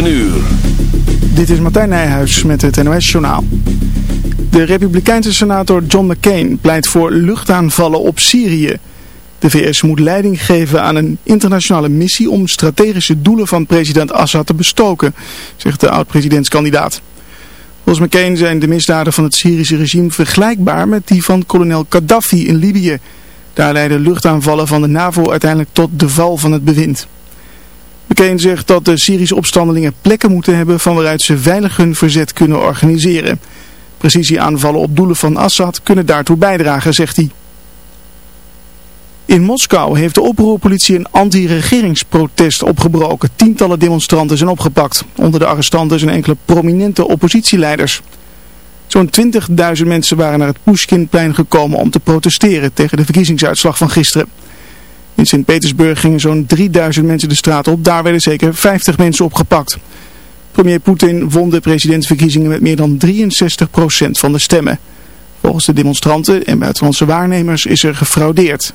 Uur. Dit is Martijn Nijhuis met het NOS-journaal. De republikeinse senator John McCain pleit voor luchtaanvallen op Syrië. De VS moet leiding geven aan een internationale missie om strategische doelen van president Assad te bestoken, zegt de oud-presidentskandidaat. Volgens McCain zijn de misdaden van het Syrische regime vergelijkbaar met die van kolonel Gaddafi in Libië. Daar leidden luchtaanvallen van de NAVO uiteindelijk tot de val van het bewind. McCain zegt dat de Syrische opstandelingen plekken moeten hebben van waaruit ze veilig hun verzet kunnen organiseren. Precisieaanvallen op doelen van Assad kunnen daartoe bijdragen, zegt hij. In Moskou heeft de oproerpolitie een anti-regeringsprotest opgebroken. Tientallen demonstranten zijn opgepakt. Onder de arrestanten zijn enkele prominente oppositieleiders. Zo'n 20.000 mensen waren naar het Pushkinplein gekomen om te protesteren tegen de verkiezingsuitslag van gisteren. In Sint-Petersburg gingen zo'n 3000 mensen de straat op. Daar werden zeker 50 mensen opgepakt. Premier Poetin won de presidentsverkiezingen met meer dan 63% van de stemmen. Volgens de demonstranten en buitenlandse waarnemers is er gefraudeerd.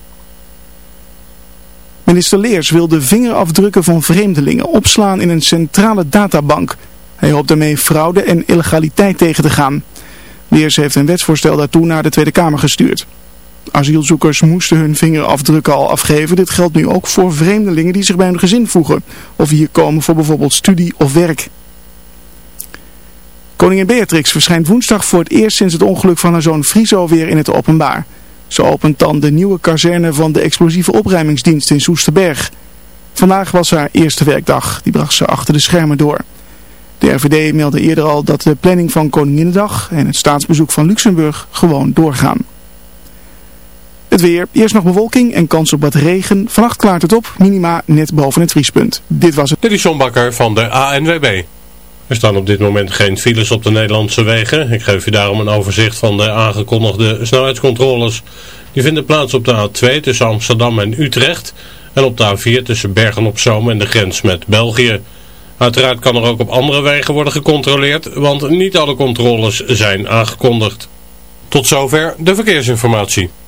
Minister Leers wil de vingerafdrukken van vreemdelingen opslaan in een centrale databank. Hij hoopt daarmee fraude en illegaliteit tegen te gaan. Leers heeft een wetsvoorstel daartoe naar de Tweede Kamer gestuurd. Asielzoekers moesten hun vingerafdrukken al afgeven. Dit geldt nu ook voor vreemdelingen die zich bij hun gezin voegen. Of hier komen voor bijvoorbeeld studie of werk. Koningin Beatrix verschijnt woensdag voor het eerst sinds het ongeluk van haar zoon Friso weer in het openbaar. Ze opent dan de nieuwe kazerne van de explosieve opruimingsdienst in Soesterberg. Vandaag was haar eerste werkdag. Die bracht ze achter de schermen door. De RVD meldde eerder al dat de planning van Koninginnedag en het staatsbezoek van Luxemburg gewoon doorgaan. Weer, eerst nog bewolking en kans op wat regen. Vannacht klaart het op, minima net boven het vriespunt. Dit was het. Dit is van de ANWB. Er staan op dit moment geen files op de Nederlandse wegen. Ik geef u daarom een overzicht van de aangekondigde snelheidscontroles. Die vinden plaats op de A2 tussen Amsterdam en Utrecht. En op de A4 tussen Bergen-op-Zoom en de grens met België. Uiteraard kan er ook op andere wegen worden gecontroleerd, want niet alle controles zijn aangekondigd. Tot zover de verkeersinformatie.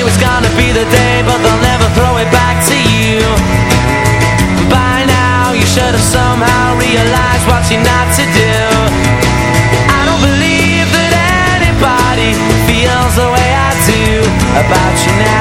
Today was gonna be the day But they'll never throw it back to you. By now you should have somehow realized what you're not to do. I don't believe that anybody feels the way I do about you now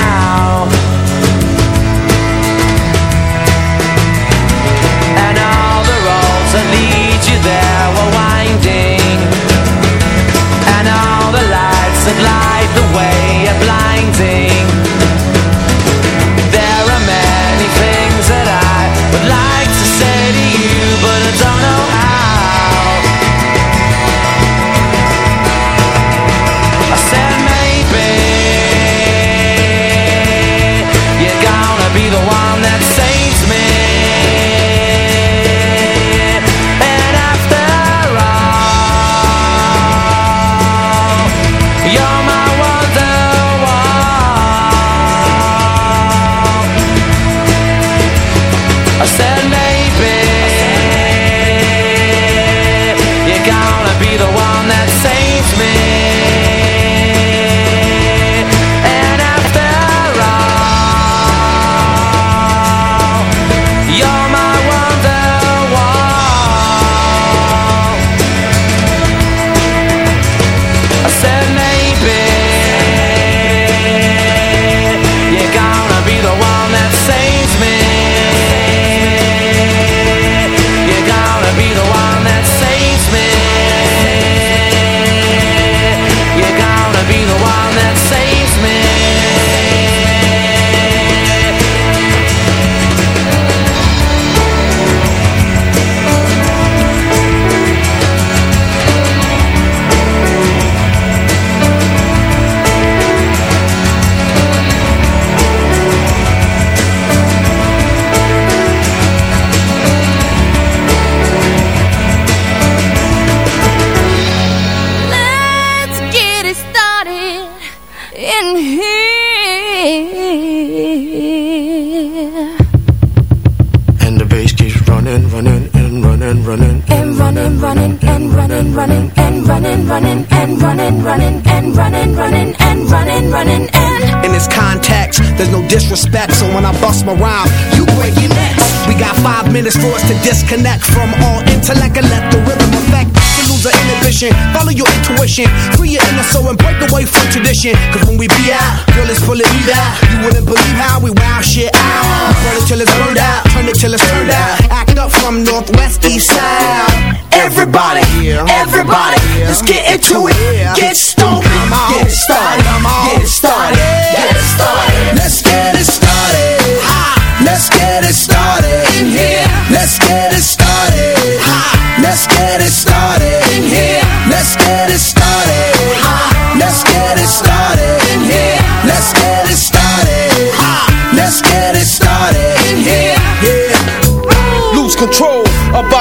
disconnect from all intellect and let the rhythm affect. To lose the inhibition, follow your intuition, free your inner soul and break away from tradition. Cause when we be out, girl, it's pulling me out. You wouldn't believe how we wow shit out. Burn it till it's burned out, turn it till it's turned out. Act up from northwest, east side. Everybody, everybody, let's get into it. Get stupid, get started, get started, get started. Let's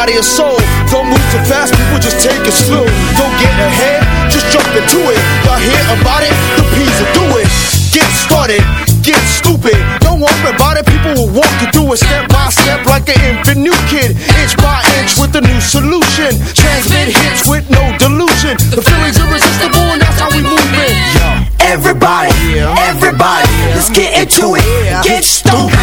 body and soul. Don't move too fast, people just take it slow. Don't get ahead, just jump into it. Y'all hear about it? The Peas will do it. Get started, get stupid. Don't worry about it, people will walk you through it step by step like an infant new kid. Inch by inch with a new solution. Transmit hits with no delusion. The feeling's irresistible and that's how we move it. Everybody, everybody, let's get into it. Get stupid,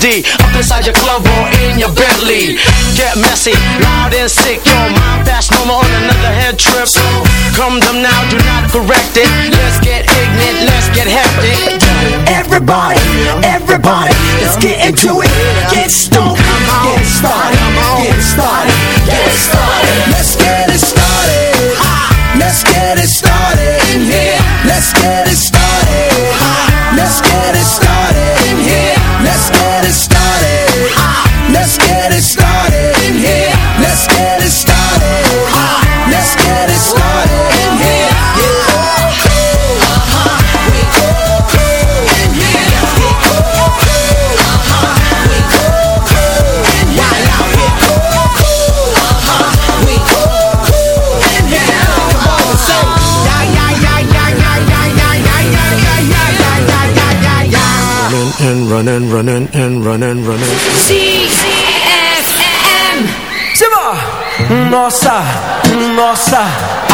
D. Up inside your club or in your Bentley. Get messy, loud and sick. Your mind fast, no more on another head trip. So come them now, do not correct it. Let's get ignorant, let's get hectic. Everybody, everybody, let's get into it. Running and running, running and running, running. ZFM. Nossa, nossa,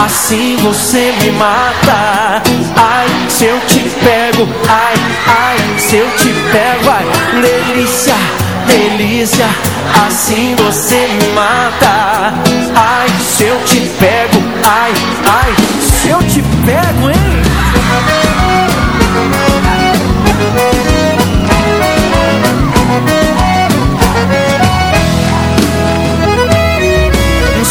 assim você me mata. Ai, se eu te pego, ai, ai, se eu te pego, ai, delícia, delícia, assim você me mata. Ai, se eu te pego, ai, ai, se eu te pego, hein?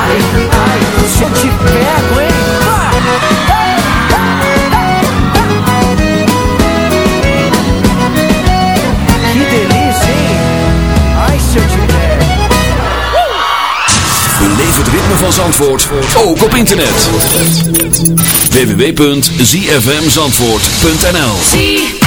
ai, ai, se eu te pego, hein? Que delícia, hein? Ai, se eu te pego. Beleef het ritme van Zandvoort, ook op internet. www.zfmzandvoort.nl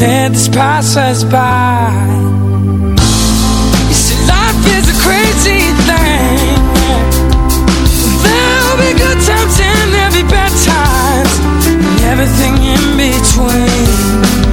let this pass us by. You see, life is a crazy thing. There'll be good times and there'll be bad times And everything in between.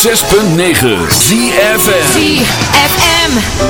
106.9 ZFM ZFM